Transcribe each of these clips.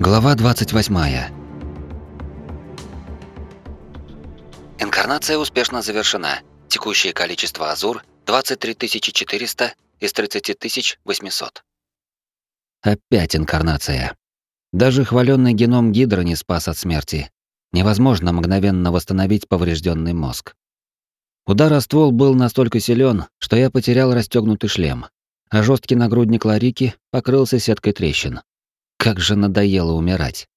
Глава 28. Инкарнация успешно завершена. Текущее количество азур 23400 из 30800. Опять инкарнация. Даже хваленный геном Гидра не спас от смерти. Невозможно мгновенно восстановить поврежденный мозг. Удар о ствол был настолько силен, что я потерял расстегнутый шлем, а жесткий нагрудник Ларики покрылся сеткой трещин. Как же надоело умирать.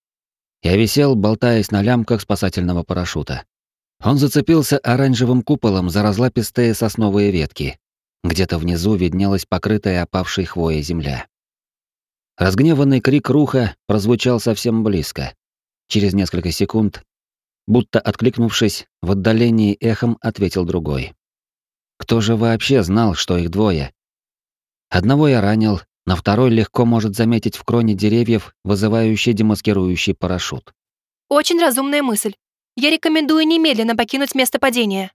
Я висел, болтаясь на лямках спасательного парашюта. Он зацепился оранжевым куполом за разлапистые сосновые ветки. Где-то внизу виднелась покрытая опавшей хвоей земля. Разгневанный крик Руха прозвучал совсем близко. Через несколько секунд, будто откликнувшись, в отдалении эхом ответил другой. Кто же вообще знал, что их двое? Одного я ранил, но второй легко может заметить в кроне деревьев вызывающий демаскирующий парашют. Очень разумная мысль. Я рекомендую немедленно покинуть место падения.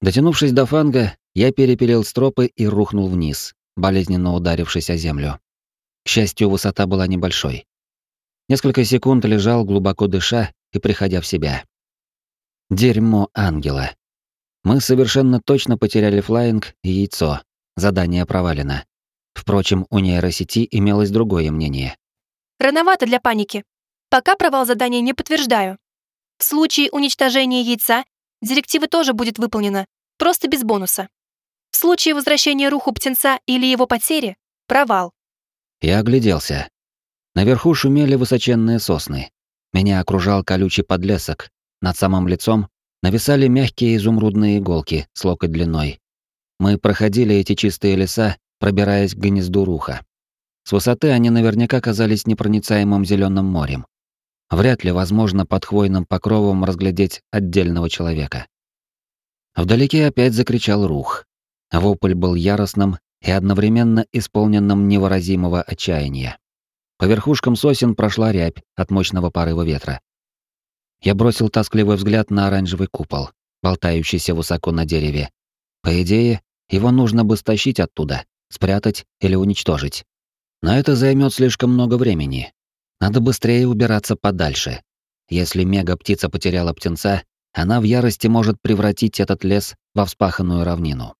Дотянувшись до фанга, я перепилил стропы и рухнул вниз, болезненно ударившись о землю. К счастью, высота была небольшой. Несколько секунд лежал, глубоко дыша и приходя в себя. Дерьмо ангела. Мы совершенно точно потеряли флайинг и яйцо. Задание провалено. Впрочем, у нейросети имелось другое мнение. Рановато для паники. Пока провал задания не подтверждаю. В случае уничтожения яйца директива тоже будет выполнена, просто без бонуса. В случае возвращения руху птенца или его потери — провал. Я огляделся. Наверху шумели высоченные сосны. Меня окружал колючий подлесок. Над самым лицом нависали мягкие изумрудные иголки с локоть длиной. Мы проходили эти чистые леса пробираясь к гнезду руха. С высоты они наверняка казались непроницаемым зеленым морем. Вряд ли возможно под хвойным покровом разглядеть отдельного человека. Вдалеке опять закричал рух. Вопль был яростным и одновременно исполненным невыразимого отчаяния. По верхушкам сосен прошла рябь от мощного порыва ветра. Я бросил тоскливый взгляд на оранжевый купол, болтающийся высоко на дереве. По идее, его нужно бы стащить оттуда, спрятать или уничтожить. Но это займет слишком много времени. Надо быстрее убираться подальше. Если мега-птица потеряла птенца, она в ярости может превратить этот лес во вспаханную равнину.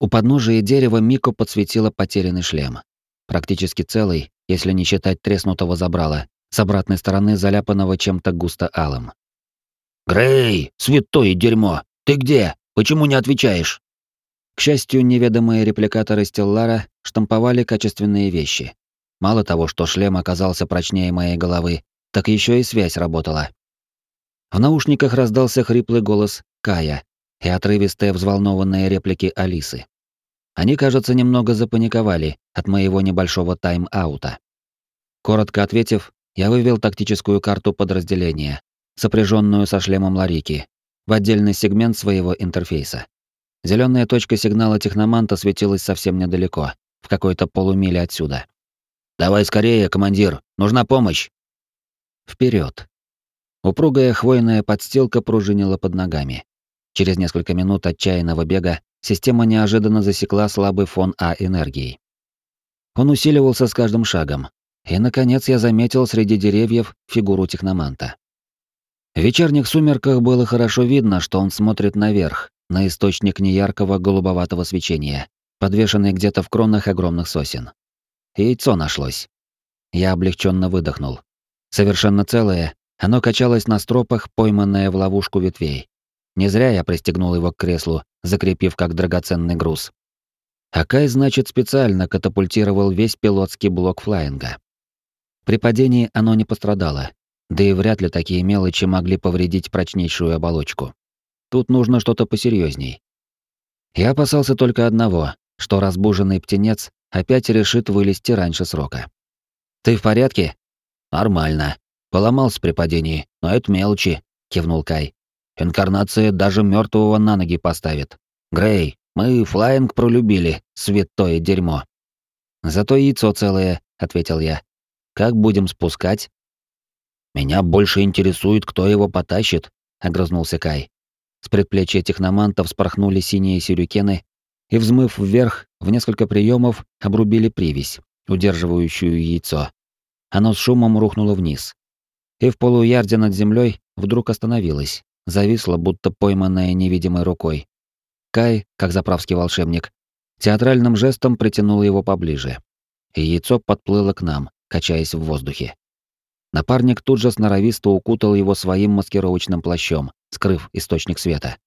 У подножия дерева Мико подсветила потерянный шлем. Практически целый, если не считать треснутого забрала, с обратной стороны заляпанного чем-то густо алым. «Грей, святое дерьмо! Ты где? Почему не отвечаешь?» К счастью, неведомые репликаторы Стеллара штамповали качественные вещи. Мало того, что шлем оказался прочнее моей головы, так еще и связь работала. В наушниках раздался хриплый голос Кая и отрывистые взволнованные реплики Алисы. Они, кажется, немного запаниковали от моего небольшого тайм-аута. Коротко ответив, я вывел тактическую карту подразделения, сопряженную со шлемом Ларики, в отдельный сегмент своего интерфейса. Зеленая точка сигнала техноманта светилась совсем недалеко, в какой-то полумиле отсюда. «Давай скорее, командир, нужна помощь!» Вперед. Упругая хвойная подстилка пружинила под ногами. Через несколько минут отчаянного бега система неожиданно засекла слабый фон А энергии. Он усиливался с каждым шагом, и, наконец, я заметил среди деревьев фигуру техноманта. В вечерних сумерках было хорошо видно, что он смотрит наверх, на источник неяркого голубоватого свечения, подвешенный где-то в кронах огромных сосен. Яйцо нашлось. Я облегченно выдохнул. Совершенно целое, оно качалось на стропах, пойманное в ловушку ветвей. Не зря я пристегнул его к креслу, закрепив как драгоценный груз. Акай, значит, специально катапультировал весь пилотский блок флайинга. При падении оно не пострадало, да и вряд ли такие мелочи могли повредить прочнейшую оболочку. Тут нужно что-то посерьезней. Я опасался только одного, что разбуженный птенец опять решит вылезти раньше срока. «Ты в порядке?» «Нормально. Поломался при падении, но это мелочи», — кивнул Кай. «Инкарнация даже мертвого на ноги поставит. Грей, мы флайинг пролюбили, святое дерьмо». «Зато яйцо целое», — ответил я. «Как будем спускать?» «Меня больше интересует, кто его потащит», — огрызнулся Кай. С предплечья техноманта вспорхнули синие сюрикены и, взмыв вверх, в несколько приемов обрубили привязь, удерживающую яйцо. оно с шумом рухнуло вниз. И в полуярде над землей вдруг остановилось, зависло, будто пойманное невидимой рукой. Кай, как заправский волшебник, театральным жестом притянул его поближе. И яйцо подплыло к нам, качаясь в воздухе. Напарник тут же сноровисто укутал его своим маскировочным плащом, скрыв источник света.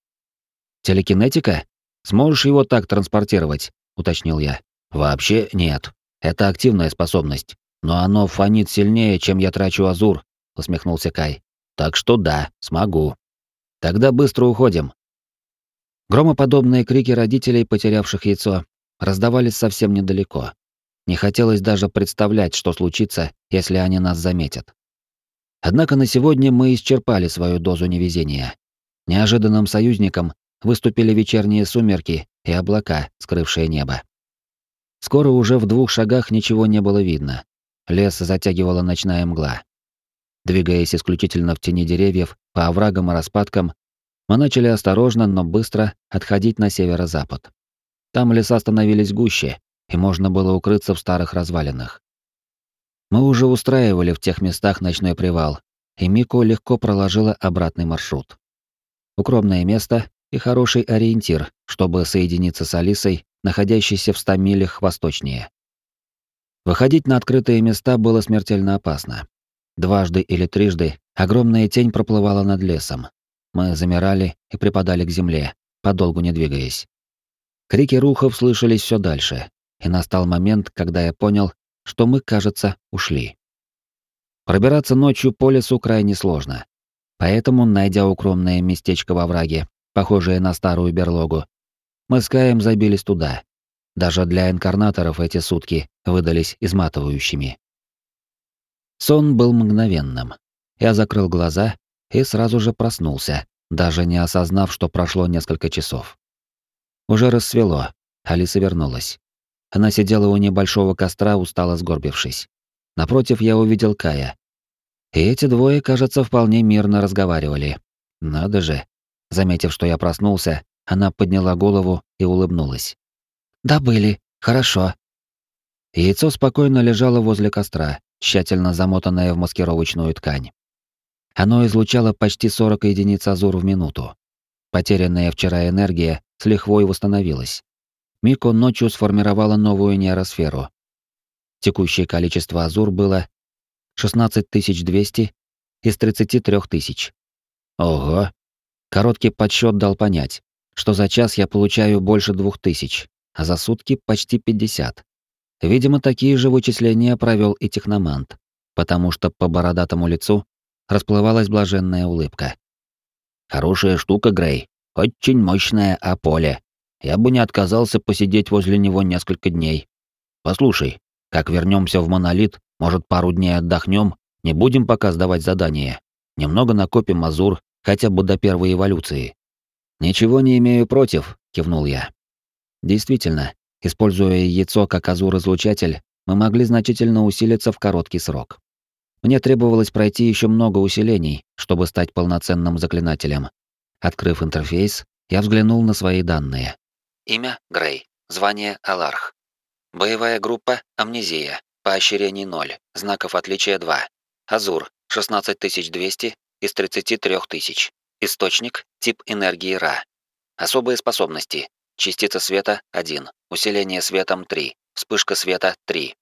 «Телекинетика? Сможешь его так транспортировать?» — уточнил я. «Вообще нет. Это активная способность. Но оно фонит сильнее, чем я трачу азур», — усмехнулся Кай. «Так что да, смогу. Тогда быстро уходим». Громоподобные крики родителей, потерявших яйцо, раздавались совсем недалеко. Не хотелось даже представлять, что случится, если они нас заметят. Однако на сегодня мы исчерпали свою дозу невезения. Неожиданным союзником выступили вечерние сумерки и облака, скрывшие небо. Скоро уже в двух шагах ничего не было видно. Лес затягивала ночная мгла. Двигаясь исключительно в тени деревьев, по оврагам и распадкам, мы начали осторожно, но быстро отходить на северо-запад. Там леса становились гуще, и можно было укрыться в старых развалинах. Мы уже устраивали в тех местах ночной привал, и Мико легко проложила обратный маршрут. Укромное место и хороший ориентир, чтобы соединиться с Алисой, находящейся в ста милях восточнее. Выходить на открытые места было смертельно опасно. Дважды или трижды огромная тень проплывала над лесом. Мы замирали и припадали к земле, подолгу не двигаясь. Крики рухов слышались все дальше, и настал момент, когда я понял, что мы, кажется, ушли. Пробираться ночью по лесу крайне сложно. Поэтому, найдя укромное местечко во враге, похожее на старую берлогу, мы с Каем забились туда. Даже для инкарнаторов эти сутки выдались изматывающими. Сон был мгновенным. Я закрыл глаза и сразу же проснулся, даже не осознав, что прошло несколько часов. Уже рассвело, Алиса вернулась. Она сидела у небольшого костра, устало сгорбившись. Напротив я увидел Кая. И эти двое, кажется, вполне мирно разговаривали. Надо же. Заметив, что я проснулся, она подняла голову и улыбнулась. «Да были, хорошо». Яйцо спокойно лежало возле костра, тщательно замотанное в маскировочную ткань. Оно излучало почти 40 единиц азур в минуту. Потерянная вчера энергия с лихвой восстановилась. Мико ночью сформировала новую нейросферу. Текущее количество азур было 16200 из 33 тысяч. Ого! Короткий подсчет дал понять что за час я получаю больше двух тысяч, а за сутки почти пятьдесят. Видимо, такие же вычисления провел и техномант, потому что по бородатому лицу расплывалась блаженная улыбка. «Хорошая штука, Грей. Очень мощная Аполе. Я бы не отказался посидеть возле него несколько дней. Послушай, как вернемся в монолит, может, пару дней отдохнем, не будем пока сдавать задания. Немного накопим Азур, хотя бы до первой эволюции. «Ничего не имею против», — кивнул я. Действительно, используя яйцо как азур-излучатель, мы могли значительно усилиться в короткий срок. Мне требовалось пройти еще много усилений, чтобы стать полноценным заклинателем. Открыв интерфейс, я взглянул на свои данные. Имя — Грей. Звание — Аларх. Боевая группа — Амнезия. Поощрений 0. Знаков отличия 2. Азур — 16200 из 33000. Источник – тип энергии Ра. Особые способности. Частица света – 1. Усиление светом – 3. Вспышка света – 3.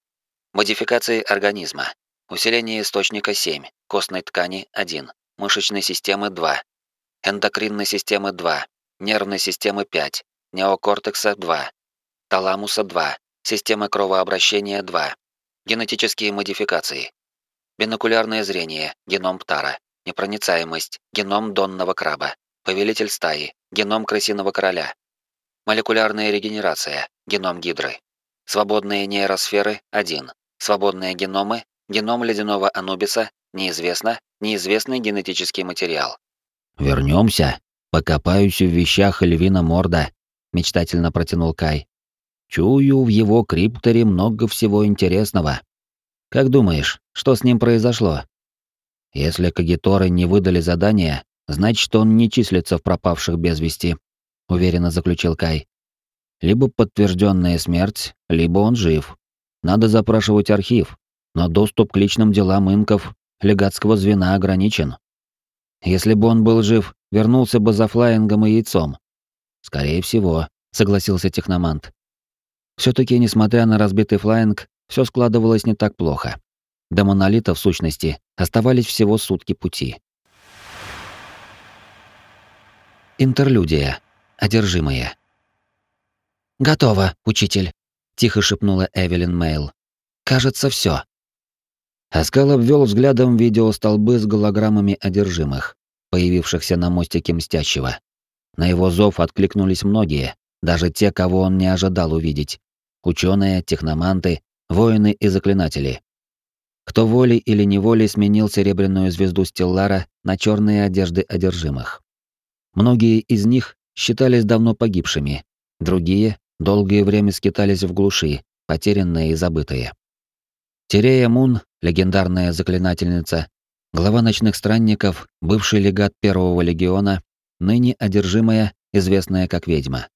Модификации организма. Усиление источника – 7. Костной ткани – 1. Мышечной системы – 2. Эндокринной системы – 2. Нервной системы – 5. Неокортекса – 2. Таламуса – 2. Система кровообращения – 2. Генетические модификации. Бинокулярное зрение, геном Птара. Непроницаемость. Геном донного краба. Повелитель стаи. Геном крысиного короля. Молекулярная регенерация. Геном гидры. Свободные нейросферы – 1. Свободные геномы. Геном ледяного анубиса. Неизвестно. Неизвестный генетический материал. Вернемся. Покопаюсь в вещах львина морда, мечтательно протянул Кай. Чую в его крипторе много всего интересного. Как думаешь, что с ним произошло? Если кагиторы не выдали задание, значит, он не числится в пропавших без вести, уверенно заключил Кай. Либо подтвержденная смерть, либо он жив. Надо запрашивать архив, но доступ к личным делам инков легатского звена ограничен. Если бы он был жив, вернулся бы за флаингом и яйцом. Скорее всего, согласился техномант. все таки несмотря на разбитый флаинг, все складывалось не так плохо. До монолита, в сущности, оставались всего сутки пути. Интерлюдия. Одержимые. «Готово, учитель», — тихо шепнула Эвелин Мейл. «Кажется, все. Аскал обвел взглядом видеостолбы с голограммами одержимых, появившихся на мостике Мстящего. На его зов откликнулись многие, даже те, кого он не ожидал увидеть. Ученые, техноманты, воины и заклинатели. Кто волей или неволей сменил серебряную звезду Стеллара на черные одежды одержимых. Многие из них считались давно погибшими, другие долгое время скитались в глуши, потерянные и забытые. Терея Мун, легендарная заклинательница, глава ночных странников, бывший легат Первого легиона, ныне одержимая, известная как ведьма.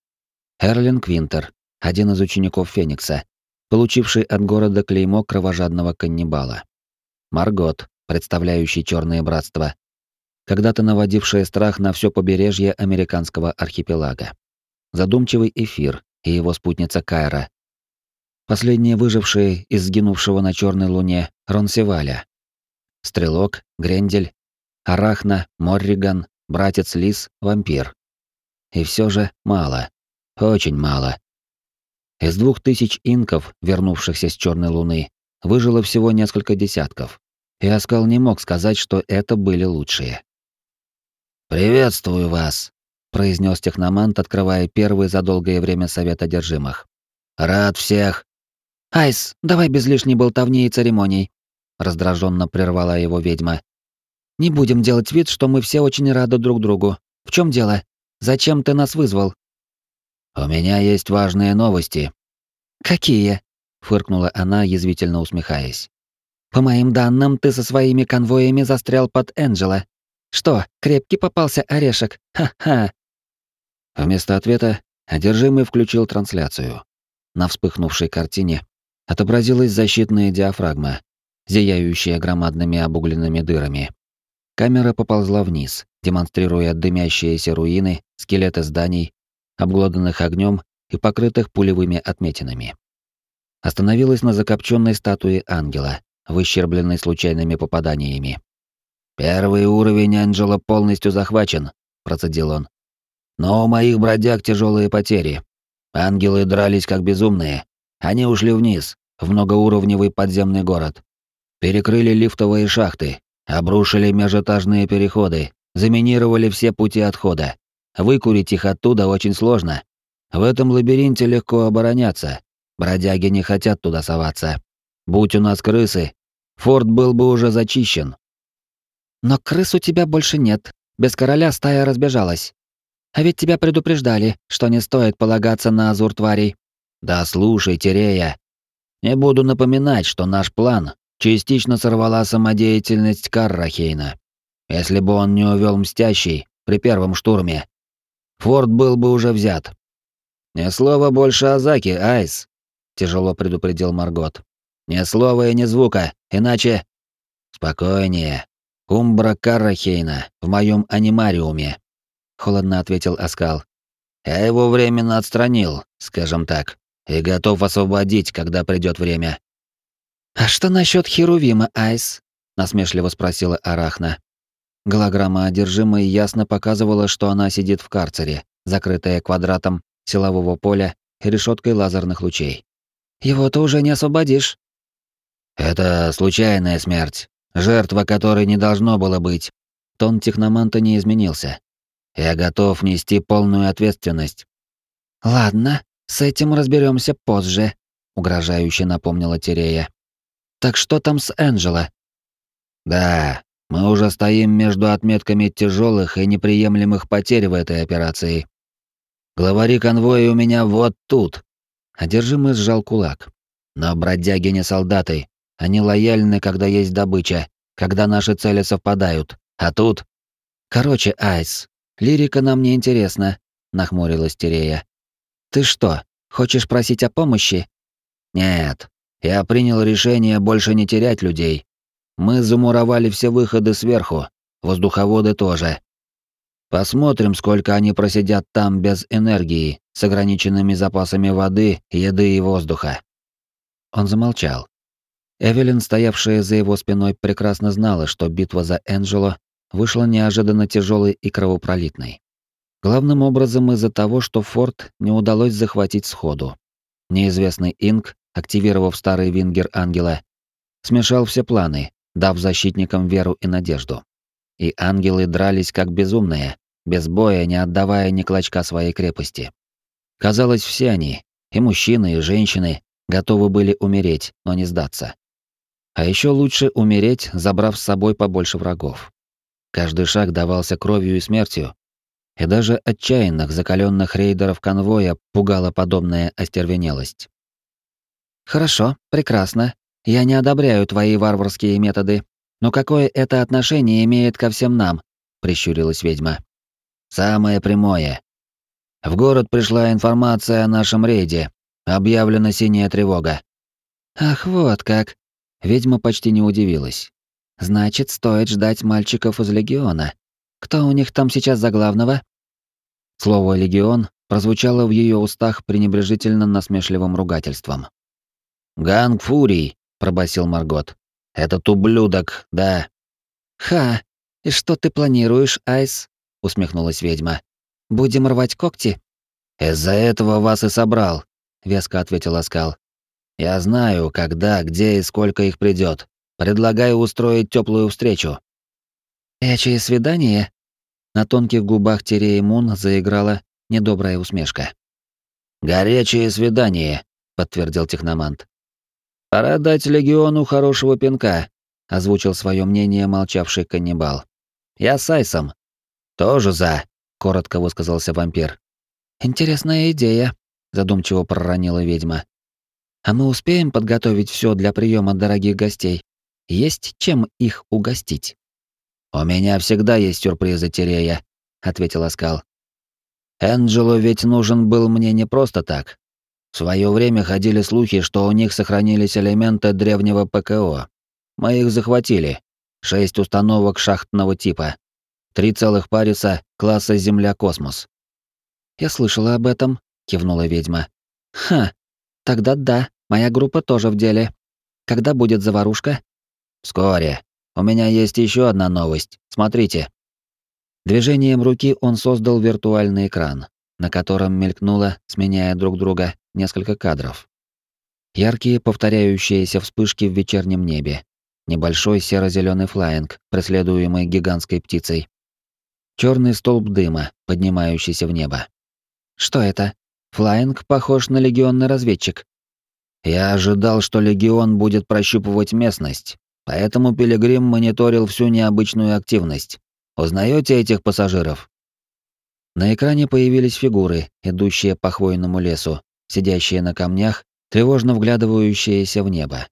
Эрлин Квинтер, один из учеников Феникса, получивший от города клеймо кровожадного каннибала. Маргот, представляющий Черное братство, когда-то наводившая страх на все побережье американского архипелага. Задумчивый эфир и его спутница Кайра, Последние выжившие из сгинувшего на черной луне Ронсеваля. Стрелок, Грендель, Арахна, Морриган, братец Лис, вампир. И все же мало. Очень мало. Из двух тысяч инков, вернувшихся с черной луны, выжило всего несколько десятков. И Аскал не мог сказать, что это были лучшие. «Приветствую вас», — произнес техномант, открывая первый за долгое время совет одержимых. «Рад всех, «Айс, давай без лишней болтовни и церемоний», — раздраженно прервала его ведьма. «Не будем делать вид, что мы все очень рады друг другу. В чем дело? Зачем ты нас вызвал?» «У меня есть важные новости». «Какие?» — фыркнула она, язвительно усмехаясь. «По моим данным, ты со своими конвоями застрял под Энджела. Что, крепкий попался орешек? Ха-ха!» Вместо ответа одержимый включил трансляцию. На вспыхнувшей картине отобразилась защитная диафрагма, зияющая громадными обугленными дырами. Камера поползла вниз, демонстрируя дымящиеся руины, скелеты зданий, обглоданных огнем и покрытых пулевыми отметинами. Остановилась на закопченной статуе ангела, выщербленной случайными попаданиями. «Первый уровень ангела полностью захвачен», — процедил он. «Но у моих бродяг тяжелые потери. Ангелы дрались как безумные, они ушли вниз, в многоуровневый подземный город. Перекрыли лифтовые шахты, обрушили межэтажные переходы, заминировали все пути отхода. Выкурить их оттуда очень сложно. В этом лабиринте легко обороняться. Бродяги не хотят туда соваться. Будь у нас крысы, форт был бы уже зачищен. Но крыс у тебя больше нет. Без короля стая разбежалась. А ведь тебя предупреждали, что не стоит полагаться на азур тварей. Да слушай, Терея, не буду напоминать, что наш план частично сорвала самодеятельность Каррахейна. Если бы он не увел Мстящий при первом штурме, форт был бы уже взят. «Ни слова больше о Заке, Айс», — тяжело предупредил Маргот. «Ни слова и ни звука, иначе...» «Спокойнее. Умбра Каррахейна в моем анимариуме», — холодно ответил Аскал. «Я его временно отстранил, скажем так и готов освободить, когда придет время. А что насчет Херувима, Айс? насмешливо спросила Арахна. Голограмма одержимой ясно показывала, что она сидит в карцере, закрытая квадратом силового поля и решеткой лазерных лучей. Его ты уже не освободишь. Это случайная смерть, жертва которой не должно было быть. Тон техноманта не изменился. Я готов нести полную ответственность. Ладно, с этим разберемся позже, угрожающе напомнила Терея. Так что там с Энджело? Да, мы уже стоим между отметками тяжелых и неприемлемых потерь в этой операции. Главари конвоя у меня вот тут. Одержимый сжал кулак. Но бродяги не солдаты. Они лояльны, когда есть добыча, когда наши цели совпадают. А тут... Короче, Айс, лирика нам не интересна, нахмурилась Терея. Ты что, хочешь просить о помощи? Нет. Я принял решение больше не терять людей. Мы замуровали все выходы сверху, воздуховоды тоже. Посмотрим, сколько они просидят там без энергии, с ограниченными запасами воды, еды и воздуха. Он замолчал. Эвелин, стоявшая за его спиной, прекрасно знала, что битва за Энджело вышла неожиданно тяжелой и кровопролитной. Главным образом из-за того, что форт не удалось захватить сходу. Неизвестный Инк, активировав старый вингер Ангела, смешал все планы, дав защитникам веру и надежду. И ангелы дрались как безумные, без боя, не отдавая ни клочка своей крепости. Казалось, все они, и мужчины, и женщины, готовы были умереть, но не сдаться. А еще лучше умереть, забрав с собой побольше врагов. Каждый шаг давался кровью и смертью, и даже отчаянных, закаленных рейдеров конвоя пугала подобная остервенелость. «Хорошо, прекрасно. Я не одобряю твои варварские методы. Но какое это отношение имеет ко всем нам?» — прищурилась ведьма. «Самое прямое. В город пришла информация о нашем рейде. Объявлена синяя тревога». «Ах, вот как!» Ведьма почти не удивилась. «Значит, стоит ждать мальчиков из Легиона. Кто у них там сейчас за главного? Слово легион прозвучало в ее устах пренебрежительно насмешливым ругательством. Ганг Фурий, пробасил Маргот. Этот ублюдок, да. Ха. И что ты планируешь, Айс? усмехнулась ведьма. Будем рвать когти? Из-за этого вас и собрал, веско ответил Аскал. Я знаю, когда, где и сколько их придет. Предлагаю устроить теплую встречу. «Эчее свидание?» На тонких губах Тереи Мун заиграла недобрая усмешка. «Горячее свидание», — подтвердил техномант. «Пора дать легиону хорошего пинка», — озвучил свое мнение молчавший каннибал. «Я с Айсом». «Тоже за», — коротко высказался вампир. «Интересная идея», — задумчиво проронила ведьма. «А мы успеем подготовить все для приема дорогих гостей? Есть чем их угостить?» «У меня всегда есть сюрпризы, Терея», — ответил Аскал. «Энджело ведь нужен был мне не просто так. В свое время ходили слухи, что у них сохранились элементы древнего ПКО. Мы их захватили. Шесть установок шахтного типа. Три целых париса класса Земля-Космос». «Я слышала об этом», — кивнула ведьма. «Ха, тогда да, моя группа тоже в деле. Когда будет заварушка?» «Вскоре», у меня есть еще одна новость. Смотрите. Движением руки он создал виртуальный экран, на котором мелькнуло, сменяя друг друга, несколько кадров. Яркие повторяющиеся вспышки в вечернем небе. Небольшой серо-зеленый флаинг, преследуемый гигантской птицей. Черный столб дыма, поднимающийся в небо. Что это? Флаинг похож на легионный разведчик. Я ожидал, что легион будет прощупывать местность, Поэтому Пилигрим мониторил всю необычную активность. Узнаете этих пассажиров? На экране появились фигуры, идущие по хвойному лесу, сидящие на камнях, тревожно вглядывающиеся в небо.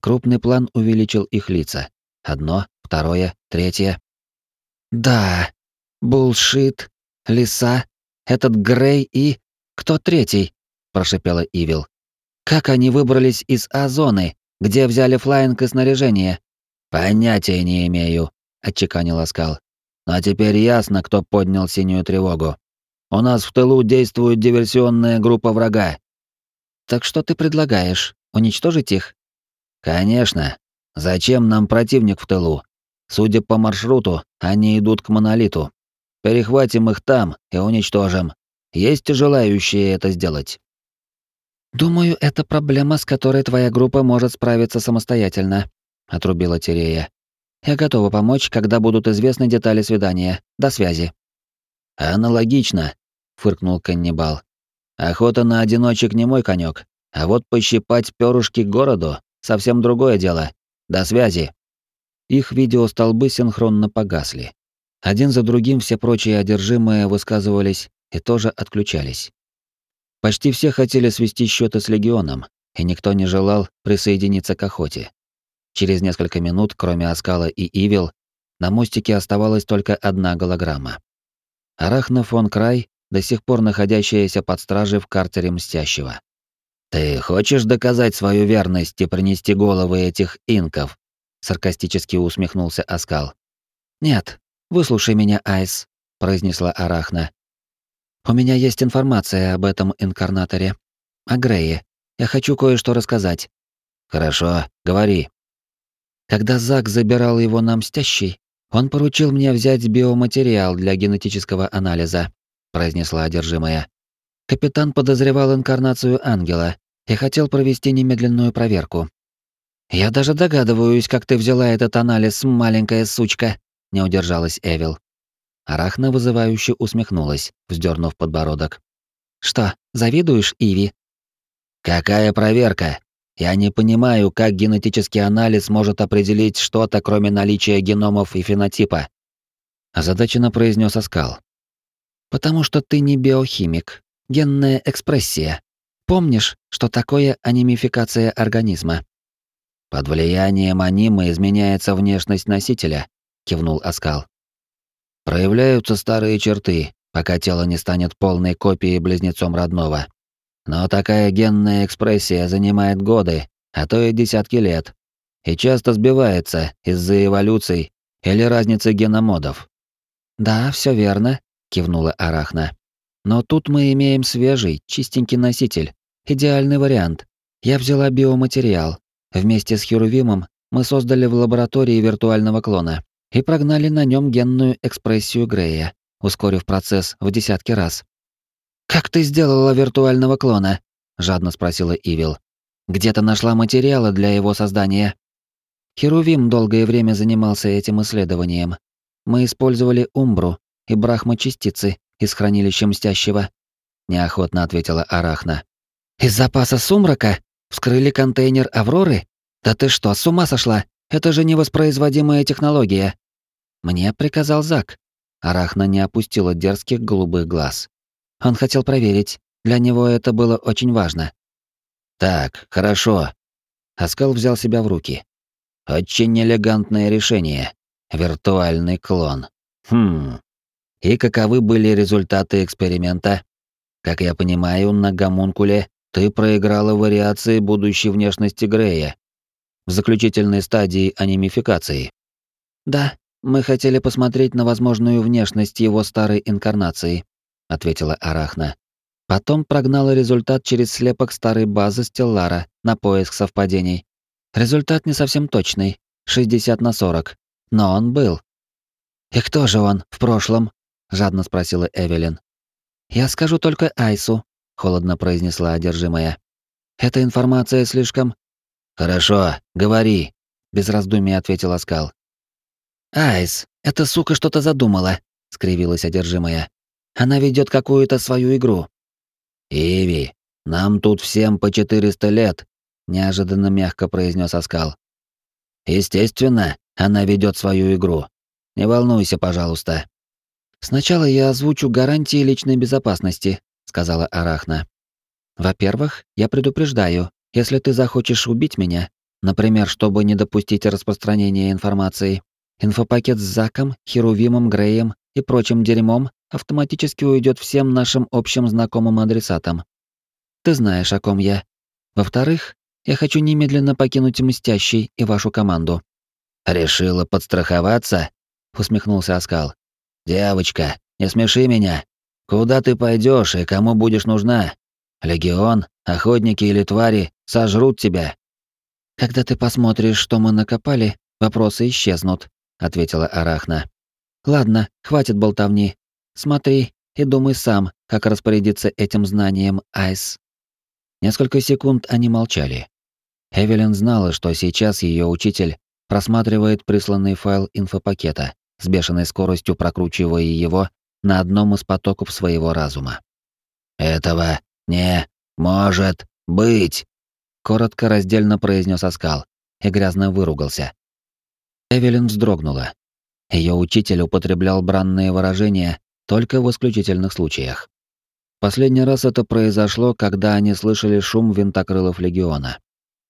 Крупный план увеличил их лица. Одно, второе, третье. «Да, булшит, лиса, этот Грей и... Кто третий?» — прошипела Ивил. «Как они выбрались из А-зоны? Где взяли флайинг и снаряжение? Понятия не имею, отчеканил Аскал. Но теперь ясно, кто поднял синюю тревогу. У нас в тылу действует диверсионная группа врага. Так что ты предлагаешь? Уничтожить их? Конечно. Зачем нам противник в тылу? Судя по маршруту, они идут к монолиту. Перехватим их там и уничтожим. Есть желающие это сделать. «Думаю, это проблема, с которой твоя группа может справиться самостоятельно», — отрубила Тирея. «Я готова помочь, когда будут известны детали свидания. До связи». «Аналогично», — фыркнул каннибал. «Охота на одиночек не мой конек, а вот пощипать перышки городу — совсем другое дело. До связи». Их видеостолбы синхронно погасли. Один за другим все прочие одержимые высказывались и тоже отключались. Почти все хотели свести счеты с легионом, и никто не желал присоединиться к охоте. Через несколько минут, кроме Аскала и Ивил, на мостике оставалась только одна голограмма. Арахна фон Край, до сих пор находящаяся под стражей в картере Мстящего. «Ты хочешь доказать свою верность и принести головы этих инков?» Саркастически усмехнулся Аскал. «Нет, выслушай меня, Айс», — произнесла Арахна. «У меня есть информация об этом инкарнаторе. О Грее. Я хочу кое-что рассказать». «Хорошо, говори». Когда Зак забирал его на Мстящий, он поручил мне взять биоматериал для генетического анализа, произнесла одержимая. Капитан подозревал инкарнацию ангела и хотел провести немедленную проверку. Я даже догадываюсь, как ты взяла этот анализ, маленькая сучка, не удержалась Эвил. Арахна вызывающе усмехнулась, вздернув подбородок. Что, завидуешь Иви? Какая проверка? Я не понимаю, как генетический анализ может определить что-то, кроме наличия геномов и фенотипа. Озадаченно произнес Аскал. Потому что ты не биохимик. Генная экспрессия. Помнишь, что такое анимификация организма? Под влиянием анима изменяется внешность носителя, кивнул Аскал. Проявляются старые черты, пока тело не станет полной копией близнецом родного. Но такая генная экспрессия занимает годы, а то и десятки лет, и часто сбивается из-за эволюций или разницы геномодов. Да, все верно, кивнула Арахна. Но тут мы имеем свежий, чистенький носитель, идеальный вариант. Я взяла биоматериал. Вместе с Херувимом мы создали в лаборатории виртуального клона и прогнали на нем генную экспрессию Грея, ускорив процесс в десятки раз. «Как ты сделала виртуального клона?» — жадно спросила Ивил. «Где ты нашла материалы для его создания?» Херувим долгое время занимался этим исследованием. Мы использовали умбру и брахма-частицы из хранилища Мстящего. Неохотно ответила Арахна. «Из запаса сумрака? Вскрыли контейнер Авроры? Да ты что, с ума сошла? Это же невоспроизводимая технология!» Мне приказал Зак. Арахна не опустила дерзких голубых глаз. Он хотел проверить. Для него это было очень важно. «Так, хорошо». Аскал взял себя в руки. «Очень элегантное решение. Виртуальный клон. Хм. И каковы были результаты эксперимента? Как я понимаю, на гомункуле ты проиграла вариации будущей внешности Грея в заключительной стадии анимификации. Да, мы хотели посмотреть на возможную внешность его старой инкарнации, ответила Арахна. Потом прогнала результат через слепок старой базы Стеллара на поиск совпадений. Результат не совсем точный, 60 на 40, но он был. И кто же он в прошлом? жадно спросила Эвелин. Я скажу только Айсу, холодно произнесла одержимая. Эта информация слишком Хорошо, говори, без раздумий ответил Аскал. Айс, эта сука что-то задумала, скривилась одержимая. Она ведет какую-то свою игру. Иви, нам тут всем по 400 лет, неожиданно мягко произнес Аскал. Естественно, она ведет свою игру. Не волнуйся, пожалуйста. «Сначала я озвучу гарантии личной безопасности», — сказала Арахна. «Во-первых, я предупреждаю, если ты захочешь убить меня, например, чтобы не допустить распространения информации, инфопакет с Заком, Херувимом, Греем и прочим дерьмом автоматически уйдет всем нашим общим знакомым адресатам. Ты знаешь, о ком я. Во-вторых, я хочу немедленно покинуть Мстящий и вашу команду». «Решила подстраховаться?» — усмехнулся Аскал. «Девочка, не смеши меня. Куда ты пойдешь и кому будешь нужна? Легион, охотники или твари сожрут тебя». «Когда ты посмотришь, что мы накопали, вопросы исчезнут», — ответила Арахна. «Ладно, хватит болтовни. Смотри и думай сам, как распорядиться этим знанием, Айс». Несколько секунд они молчали. Эвелин знала, что сейчас ее учитель просматривает присланный файл инфопакета с бешеной скоростью прокручивая его на одном из потоков своего разума. «Этого не может быть!» Коротко раздельно произнес Оскал и грязно выругался. Эвелин вздрогнула. Ее учитель употреблял бранные выражения только в исключительных случаях. Последний раз это произошло, когда они слышали шум винтокрылов легиона.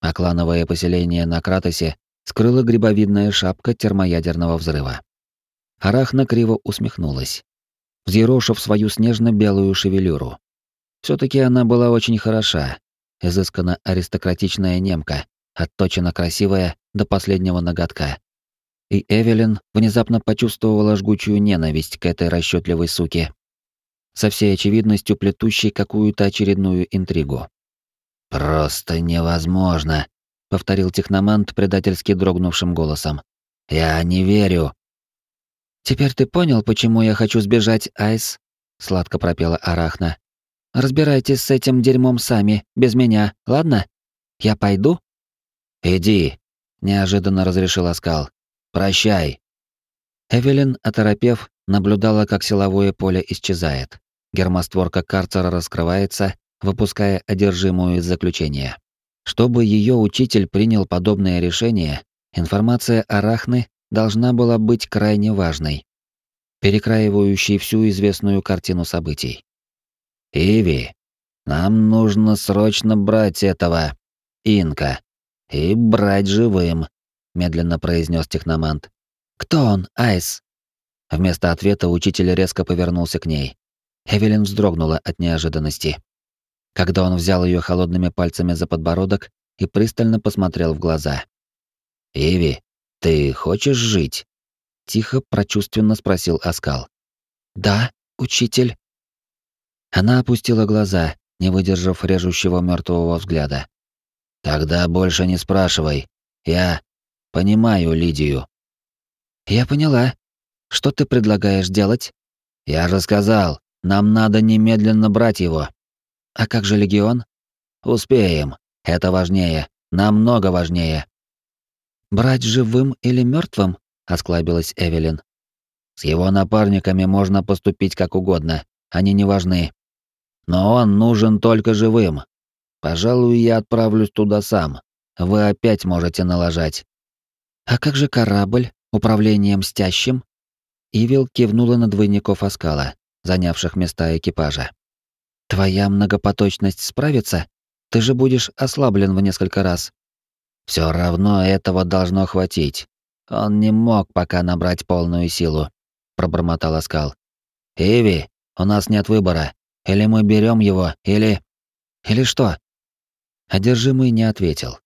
А клановое поселение на Кратосе скрыла грибовидная шапка термоядерного взрыва. Арахна криво усмехнулась, взъерошив свою снежно-белую шевелюру. все таки она была очень хороша, изысканно аристократичная немка, отточена красивая до последнего ноготка. И Эвелин внезапно почувствовала жгучую ненависть к этой расчетливой суке, со всей очевидностью плетущей какую-то очередную интригу. «Просто невозможно», — повторил техномант предательски дрогнувшим голосом. «Я не верю». «Теперь ты понял, почему я хочу сбежать, Айс?» — сладко пропела Арахна. «Разбирайтесь с этим дерьмом сами, без меня, ладно? Я пойду?» «Иди», — неожиданно разрешил Аскал. «Прощай». Эвелин, оторопев, наблюдала, как силовое поле исчезает. Гермостворка карцера раскрывается, выпуская одержимую из заключения. Чтобы ее учитель принял подобное решение, информация Арахны должна была быть крайне важной, перекраивающей всю известную картину событий. «Иви, нам нужно срочно брать этого инка», «И брать живым», — медленно произнес техномант. «Кто он, Айс?» Вместо ответа учитель резко повернулся к ней. Эвелин вздрогнула от неожиданности. Когда он взял ее холодными пальцами за подбородок и пристально посмотрел в глаза. «Иви, ты хочешь жить?» Тихо, прочувственно спросил Аскал. «Да, учитель». Она опустила глаза, не выдержав режущего мертвого взгляда. Тогда больше не спрашивай. Я понимаю Лидию. Я поняла. Что ты предлагаешь делать? Я же сказал, нам надо немедленно брать его. А как же легион? Успеем. Это важнее, намного важнее. Брать живым или мертвым? осклабилась Эвелин. С его напарниками можно поступить как угодно, они не важны. Но он нужен только живым, Пожалуй, я отправлюсь туда сам. Вы опять можете налажать. А как же корабль, управлением мстящим? Ивил кивнула на двойников Аскала, занявших места экипажа. Твоя многопоточность справится? Ты же будешь ослаблен в несколько раз. Все равно этого должно хватить. Он не мог пока набрать полную силу, пробормотал Аскал. Иви, у нас нет выбора. Или мы берем его, или или что? Одержимый не ответил.